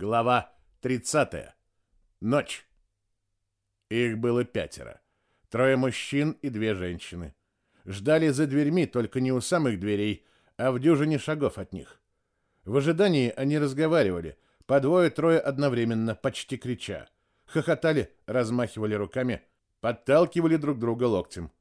Глава 30. Ночь. Их было пятеро. Трое мужчин и две женщины. Ждали за дверьми, только не у самых дверей, а в дюжине шагов от них. В ожидании они разговаривали, по двое-трое одновременно, почти крича. Хохотали, размахивали руками, подталкивали друг друга локтем.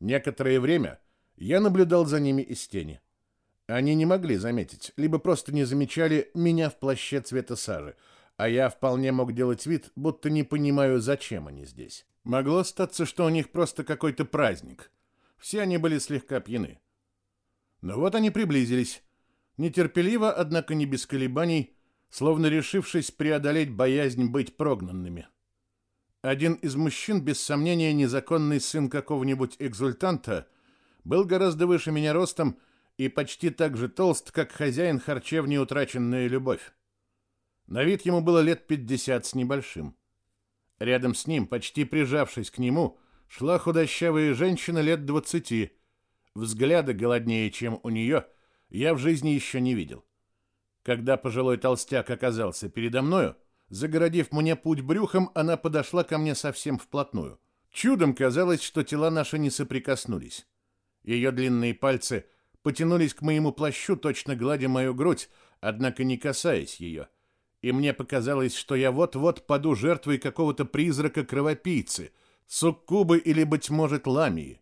Некоторое время я наблюдал за ними из тени. Они не могли заметить, либо просто не замечали меня в плаще цвета сажи, а я вполне мог делать вид, будто не понимаю, зачем они здесь. Могло статься, что у них просто какой-то праздник. Все они были слегка пьяны. Но вот они приблизились. Нетерпеливо, однако не без колебаний, словно решившись преодолеть боязнь быть прогнанными. Один из мужчин, без сомнения, незаконный сын какого-нибудь экзультанта, был гораздо выше меня ростом и почти так же толст, как хозяин харчевни «Утраченная любовь». На вид ему было лет пятьдесят с небольшим. Рядом с ним, почти прижавшись к нему, шла худощавая женщина лет двадцати. Взгляда голоднее, чем у нее, я в жизни еще не видел. Когда пожилой толстяк оказался передо мною, загородив мне путь брюхом, она подошла ко мне совсем вплотную. Чудом казалось, что тела наши не соприкоснулись. Ее длинные пальцы потянулись к моему плащу, точно гладя мою грудь, однако не касаясь ее. И мне показалось, что я вот-вот паду жертвой какого-то призрака-кровопийцы, суккубы или, быть может, ламии.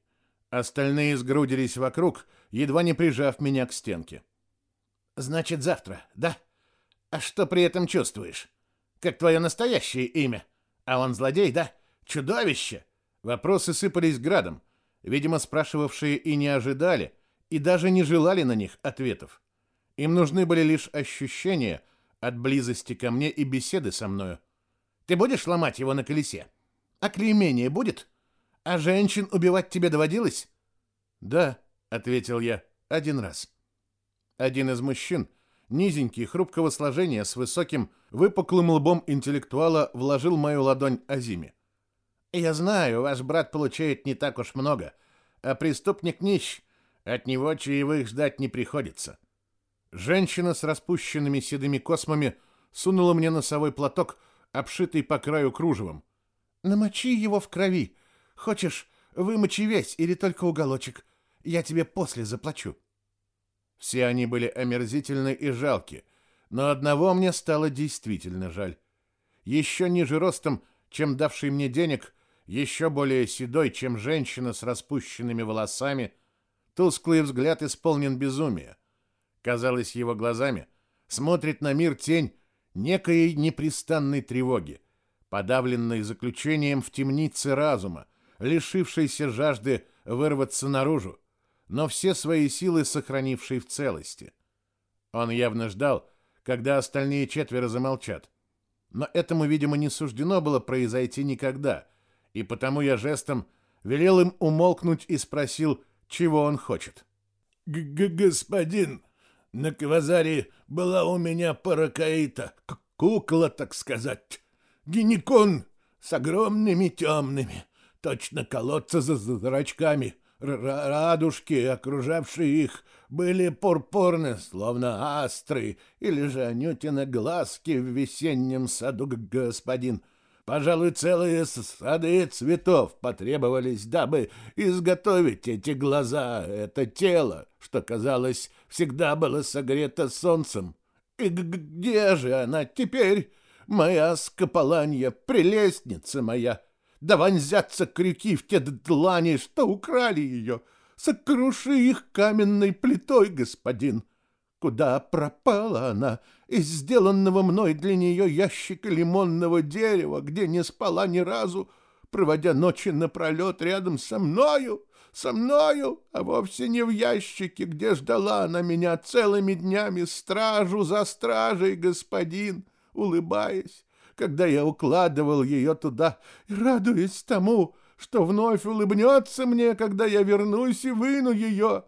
Остальные сгрудились вокруг, едва не прижав меня к стенке. «Значит, завтра, да? А что при этом чувствуешь? Как твое настоящее имя? А он злодей, да? Чудовище!» Вопросы сыпались градом. Видимо, спрашивавшие и не ожидали, и даже не желали на них ответов. Им нужны были лишь ощущения от близости ко мне и беседы со мною. «Ты будешь ломать его на колесе? А клеймение будет? А женщин убивать тебе доводилось?» «Да», — ответил я, — «один раз». Один из мужчин, низенький, хрупкого сложения, с высоким, выпуклым лбом интеллектуала, вложил мою ладонь Азиме. «Я знаю, ваш брат получает не так уж много, а преступник нищ, от него чаевых ждать не приходится». Женщина с распущенными седыми космами сунула мне носовой платок, обшитый по краю кружевом. «Намочи его в крови. Хочешь, вымочи весь или только уголочек. Я тебе после заплачу». Все они были омерзительны и жалки, но одного мне стало действительно жаль. Еще ниже ростом, чем давший мне денег, еще более седой, чем женщина с распущенными волосами, тусклый взгляд исполнен безумия. Казалось, его глазами смотрит на мир тень некой непрестанной тревоги, подавленной заключением в темнице разума, лишившейся жажды вырваться наружу, но все свои силы сохранивший в целости. Он явно ждал, когда остальные четверо замолчат. Но этому, видимо, не суждено было произойти никогда, и потому я жестом велел им умолкнуть и спросил, чего он хочет. «Господин, на квазаре была у меня паракаита, кукла, так сказать, гинекон с огромными темными, точно колодца за зрачками» радужки, окружавшие их, были пурпурны, словно астры, или же анютины глазки в весеннем саду, господин. Пожалуй, целые сады цветов потребовались, дабы изготовить эти глаза, это тело, что, казалось, всегда было согрето солнцем. И где же она теперь, моя скополанья, прелестница моя?» да вонзятся крюки в те длани, что украли ее. Сокруши их каменной плитой, господин. Куда пропала она из сделанного мной для нее ящика лимонного дерева, где не спала ни разу, проводя ночи напролет рядом со мною, со мною, а вовсе не в ящике, где ждала она меня целыми днями, стражу за стражей, господин, улыбаясь, когда я укладывал ее туда, и радуясь тому, что вновь улыбнется мне, когда я вернусь и выну ее.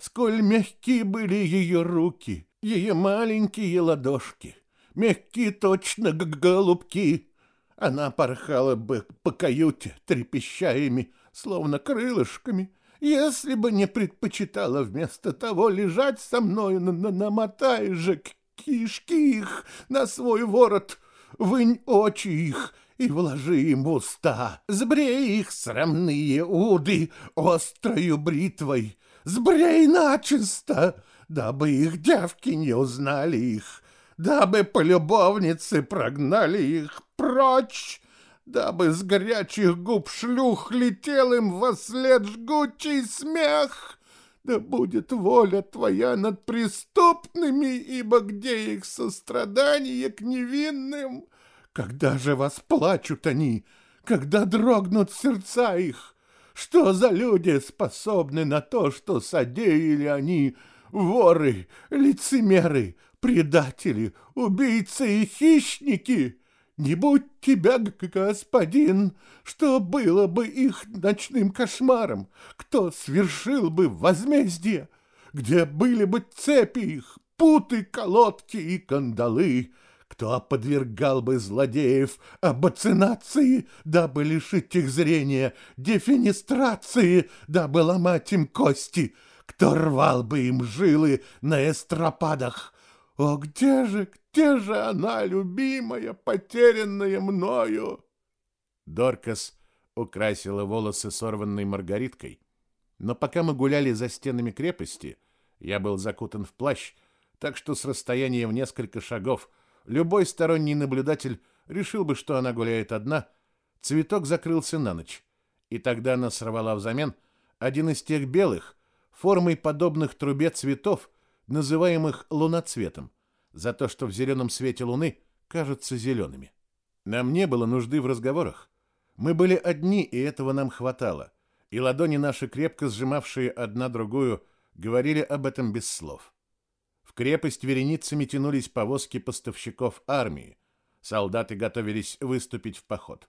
Сколь мягки были ее руки, ее маленькие ладошки, мягкие точно голубки. Она порхала бы по каюте, трепеща ими, словно крылышками, если бы не предпочитала вместо того лежать со мною, намотая же кишки их на свой ворот, вынь очи их и вложи им уста, сбрей их срамные уды острою бритвой, сбрей начисто, дабы их девки не узнали их, дабы полюбовницы прогнали их прочь, дабы с горячих губ шлюх летел им во след жгучий смех. Да будет воля твоя над преступными, ибо где их сострадание к невинным? Когда же восплачут они, когда дрогнут сердца их? Что за люди способны на то, что содеяли они, воры, лицемеры, предатели, убийцы и хищники? Не будь тебя, господин, что было бы их ночным кошмаром? Кто свершил бы возмездие? Где были бы цепи их, путы, колодки и кандалы? Кто подвергал бы злодеев абоцинации, дабы лишить их зрения, дефинистрации, дабы ломать им кости? Кто рвал бы им жилы на эстропадах? О, где же, где же она, любимая, потерянная мною? Доркас украсила волосы сорванной маргариткой, но пока мы гуляли за стенами крепости, я был закутан в плащ, так что с расстояния в несколько шагов любой сторонний наблюдатель решил бы, что она гуляет одна, цветок закрылся на ночь, и тогда она сорвала взамен один из тех белых, формой подобных трубе цветов, называемых луноцветом, за то, что в зеленом свете луны кажутся зелеными. Нам не было нужды в разговорах. Мы были одни, и этого нам хватало, и ладони наши, крепко сжимавшие одна другую, говорили об этом без слов. В крепость вереницами тянулись повозки поставщиков армии. Солдаты готовились выступить в поход.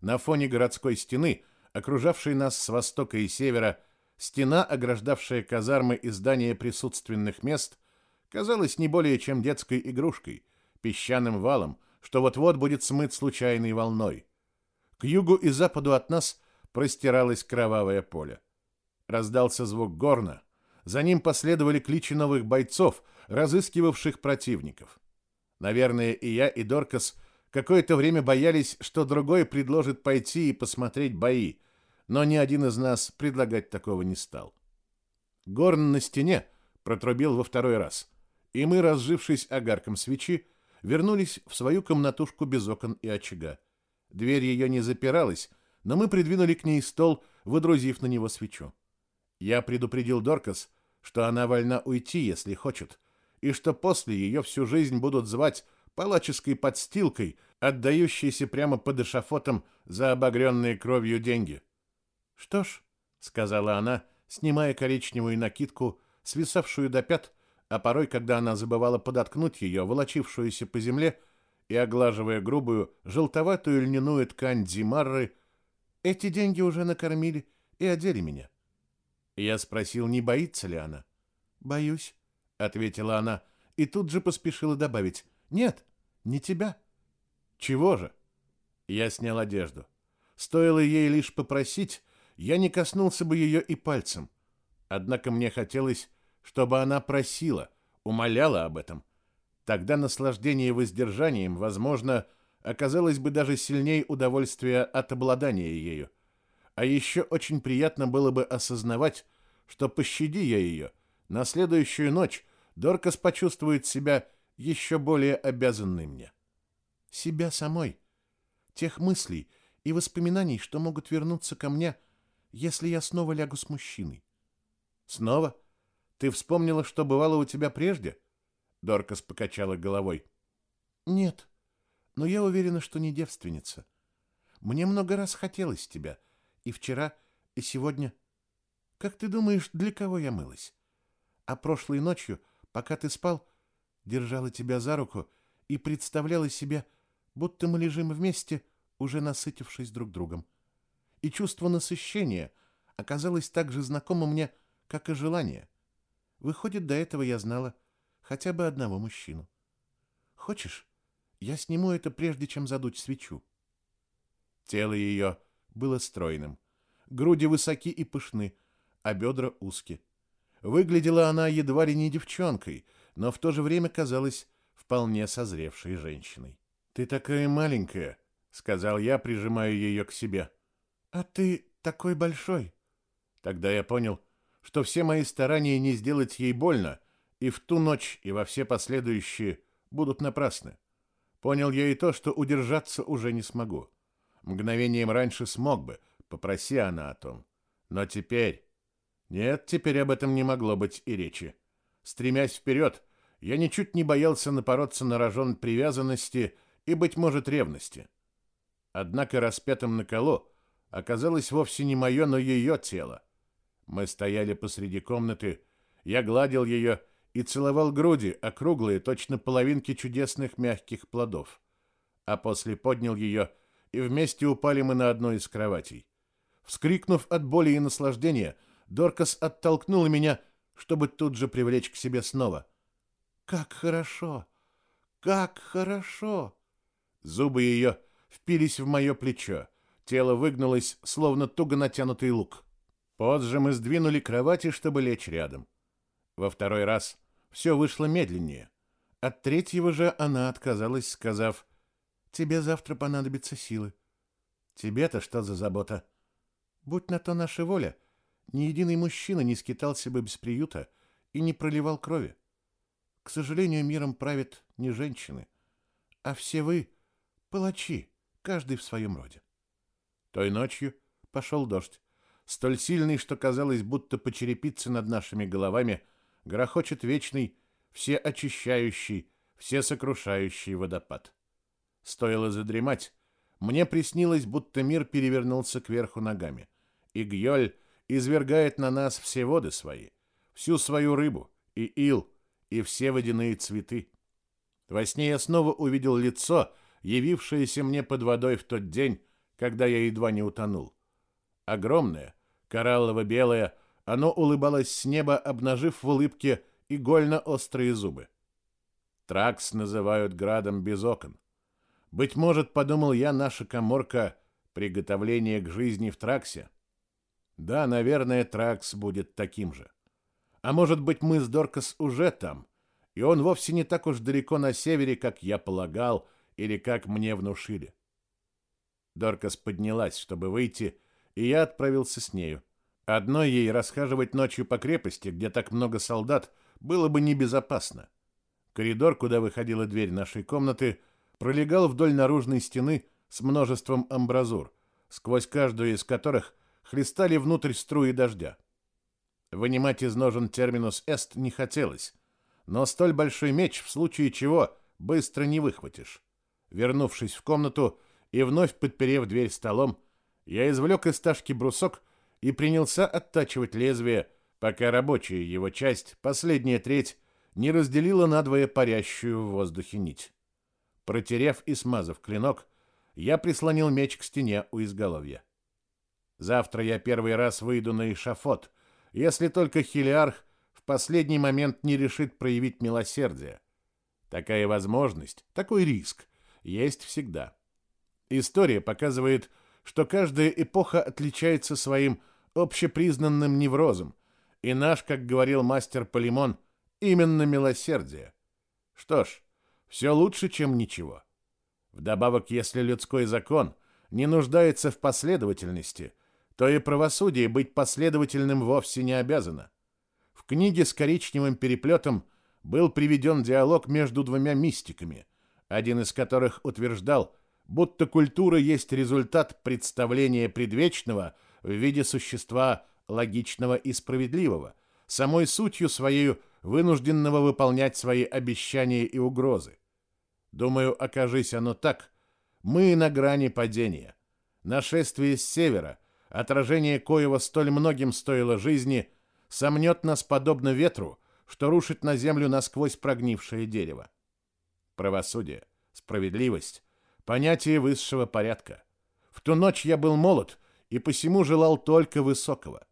На фоне городской стены, окружавшей нас с востока и севера, Стена, ограждавшая казармы и здания присутственных мест, казалась не более чем детской игрушкой, песчаным валом, что вот-вот будет смыт случайной волной. К югу и западу от нас простиралось кровавое поле. Раздался звук горна, за ним последовали кличи новых бойцов, разыскивавших противников. Наверное, и я, и Доркас какое-то время боялись, что другой предложит пойти и посмотреть бои, но ни один из нас предлагать такого не стал. Горн на стене протрубил во второй раз, и мы, разжившись огарком свечи, вернулись в свою комнатушку без окон и очага. Дверь ее не запиралась, но мы придвинули к ней стол, выдрузив на него свечу. Я предупредил Доркас, что она вольна уйти, если хочет, и что после ее всю жизнь будут звать палаческой подстилкой, отдающейся прямо под эшафотом за обогренные кровью деньги. «Что ж», — сказала она, снимая коричневую накидку, свисавшую до пят, а порой, когда она забывала подоткнуть ее, волочившуюся по земле, и оглаживая грубую, желтоватую льняную ткань Дзимарры, «эти деньги уже накормили и одели меня». Я спросил, не боится ли она. «Боюсь», — ответила она, и тут же поспешила добавить, «нет, не тебя». «Чего же?» Я снял одежду. Стоило ей лишь попросить, я не коснулся бы ее и пальцем. Однако мне хотелось, чтобы она просила, умоляла об этом. Тогда наслаждение воздержанием, возможно, оказалось бы даже сильнее удовольствия от обладания ею. А еще очень приятно было бы осознавать, что пощади я ее, на следующую ночь Доркас почувствует себя еще более обязанной мне. Себя самой, тех мыслей и воспоминаний, что могут вернуться ко мне – если я снова лягу с мужчиной? Снова? Ты вспомнила, что бывало у тебя прежде? Доркас покачала головой. Нет, но я уверена, что не девственница. Мне много раз хотелось тебя, и вчера, и сегодня. Как ты думаешь, для кого я мылась? А прошлой ночью, пока ты спал, держала тебя за руку и представляла себе, будто мы лежим вместе, уже насытившись друг другом и чувство насыщения оказалось так же знакомо мне, как и желание. Выходит, до этого я знала хотя бы одного мужчину. Хочешь, я сниму это прежде, чем задуть свечу? Тело ее было стройным, груди высоки и пышны, а бедра узки. Выглядела она едва ли не девчонкой, но в то же время казалась вполне созревшей женщиной. «Ты такая маленькая», — сказал я, прижимая ее к себе. «А ты такой большой». Тогда я понял, что все мои старания не сделать ей больно и в ту ночь, и во все последующие будут напрасны. Понял я и то, что удержаться уже не смогу. Мгновением раньше смог бы, попроси она о том. Но теперь... Нет, теперь об этом не могло быть и речи. Стремясь вперед, я ничуть не боялся напороться на рожон привязанности и, быть может, ревности. Однако распятым на коло оказалось вовсе не мое, но ее тело. Мы стояли посреди комнаты, я гладил ее и целовал груди, округлые, точно половинки чудесных мягких плодов. А после поднял ее, и вместе упали мы на одну из кроватей. Вскрикнув от боли и наслаждения, Доркас оттолкнула меня, чтобы тут же привлечь к себе снова. «Как хорошо! Как хорошо!» Зубы ее впились в мое плечо. Тело выгнулось, словно туго натянутый лук. Позже мы сдвинули кровати, чтобы лечь рядом. Во второй раз все вышло медленнее. От третьего же она отказалась, сказав, «Тебе завтра понадобятся силы». «Тебе-то что за забота?» «Будь на то наша воля, ни единый мужчина не скитался бы без приюта и не проливал крови. К сожалению, миром правят не женщины, а все вы — палачи, каждый в своем роде». Той ночью пошел дождь, столь сильный, что казалось, будто по черепице над нашими головами — грохочет вечный, все очищающий, все сокрушающий водопад. Стоило задремать, мне приснилось, будто мир перевернулся кверху ногами, и Гьоль извергает на нас все воды свои, всю свою рыбу, и ил, и все водяные цветы. Во сне я снова увидел лицо, явившееся мне под водой в тот день, когда я едва не утонул. Огромное, кораллово-белое, оно улыбалось с неба, обнажив в улыбке игольно-острые зубы. Тракс называют градом без окон. Быть может, подумал я, наша коморка — приготовление к жизни в Траксе. Да, наверное, Тракс будет таким же. А может быть, мы с Доркас уже там, и он вовсе не так уж далеко на севере, как я полагал, или как мне внушили. Доркас поднялась, чтобы выйти, и я отправился с нею. Одной ей расхаживать ночью по крепости, где так много солдат, было бы небезопасно. Коридор, куда выходила дверь нашей комнаты, пролегал вдоль наружной стены с множеством амбразур, сквозь каждую из которых хлестали внутрь струи дождя. Вынимать из ножен терминус эст не хотелось, но столь большой меч, в случае чего, быстро не выхватишь. Вернувшись в комнату и вновь подперев дверь столом, я извлек из ташки брусок и принялся оттачивать лезвие, пока рабочая его часть, последняя треть, не разделила надвое парящую в воздухе нить. Протерев и смазав клинок, я прислонил меч к стене у изголовья. Завтра я первый раз выйду на эшафот, если только Хелиарх в последний момент не решит проявить милосердие. Такая возможность, такой риск есть всегда. История показывает, что каждая эпоха отличается своим общепризнанным неврозом, и наш, как говорил мастер Полимон, именно милосердие. Что ж, все лучше, чем ничего. Вдобавок, если людской закон не нуждается в последовательности, то и правосудие быть последовательным вовсе не обязано. В книге с коричневым переплетом был приведен диалог между двумя мистиками, один из которых утверждал, будто культура есть результат представления предвечного – в виде существа логичного и справедливого, самой сутью своей вынужденного выполнять свои обещания и угрозы. Думаю, окажись оно так, мы на грани падения. Нашествие с севера, отражение коего столь многим стоило жизни, сомнет нас подобно ветру, что рушит на землю насквозь прогнившее дерево. Правосудие, справедливость, понятие высшего порядка. В ту ночь я был молод и посему желал только высокого.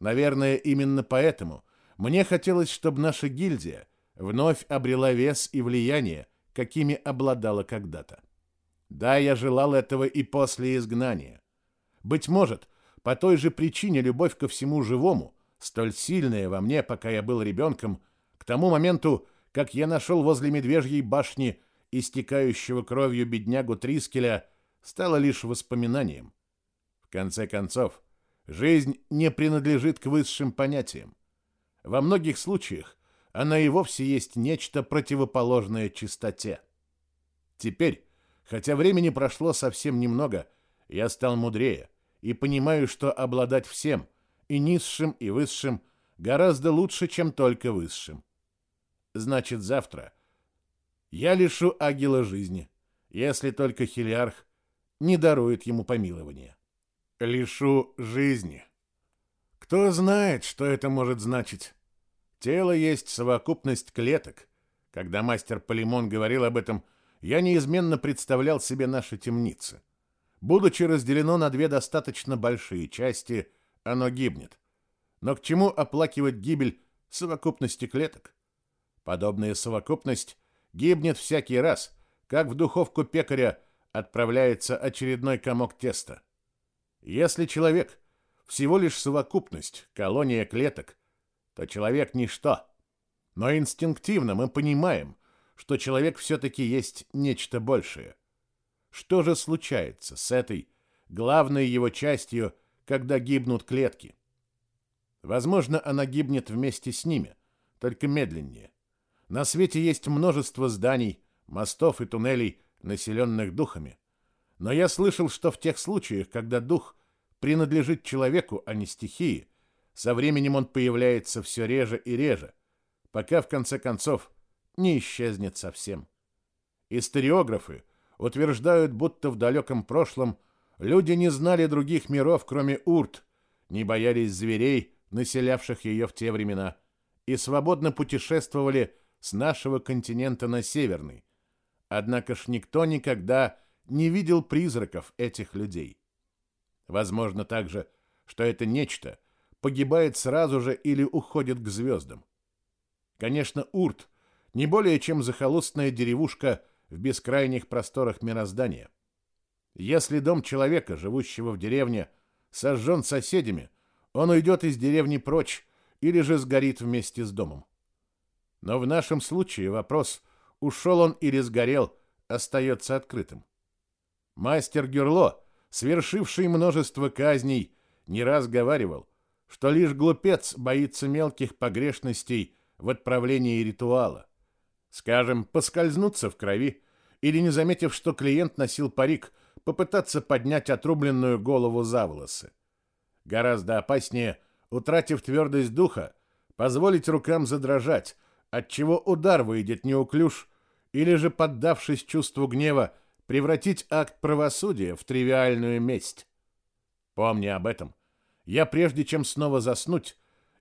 Наверное, именно поэтому мне хотелось, чтобы наша гильдия вновь обрела вес и влияние, какими обладала когда-то. Да, я желал этого и после изгнания. Быть может, по той же причине любовь ко всему живому, столь сильная во мне, пока я был ребенком, к тому моменту, как я нашел возле Медвежьей башни истекающего кровью беднягу Трискеля, стало лишь воспоминанием. В конце концов, жизнь не принадлежит к высшим понятиям. Во многих случаях она и вовсе есть нечто противоположное чистоте. Теперь, хотя времени прошло совсем немного, я стал мудрее и понимаю, что обладать всем, и низшим, и высшим, гораздо лучше, чем только высшим. Значит, завтра я лишу Агила жизни, если только Хелиарх не дарует ему помилования. Лишу жизни. Кто знает, что это может значить? Тело есть совокупность клеток. Когда мастер Полимон говорил об этом, я неизменно представлял себе наши темницы. Будучи разделено на две достаточно большие части, оно гибнет. Но к чему оплакивать гибель совокупности клеток? Подобная совокупность гибнет всякий раз, как в духовку пекаря отправляется очередной комок теста. Если человек всего лишь совокупность, колония клеток, то человек ничто. Но инстинктивно мы понимаем, что человек все-таки есть нечто большее. Что же случается с этой главной его частью, когда гибнут клетки? Возможно, она гибнет вместе с ними, только медленнее. На свете есть множество зданий, мостов и туннелей, населенных духами. Но я слышал, что в тех случаях, когда дух принадлежит человеку, а не стихии, со временем он появляется все реже и реже, пока в конце концов не исчезнет совсем. Историографы утверждают, будто в далеком прошлом люди не знали других миров, кроме Урт, не боялись зверей, населявших ее в те времена, и свободно путешествовали с нашего континента на северный. Однако ж никто никогда не видел призраков этих людей. Возможно также, что это нечто погибает сразу же или уходит к звездам. Конечно, Урт не более чем захолустная деревушка в бескрайних просторах мироздания. Если дом человека, живущего в деревне, сожжен соседями, он уйдет из деревни прочь или же сгорит вместе с домом. Но в нашем случае вопрос, ушел он или сгорел, остается открытым. Мастер Гюрло, свершивший множество казней, не раз говаривал, что лишь глупец боится мелких погрешностей в отправлении ритуала. Скажем, поскользнуться в крови или, не заметив, что клиент носил парик, попытаться поднять отрубленную голову за волосы. Гораздо опаснее, утратив твердость духа, позволить рукам задрожать, отчего удар выйдет неуклюж, или же, поддавшись чувству гнева, превратить акт правосудия в тривиальную месть. Помни об этом. Я, прежде чем снова заснуть,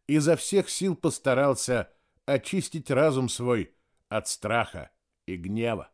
изо всех сил постарался очистить разум свой от страха и гнева.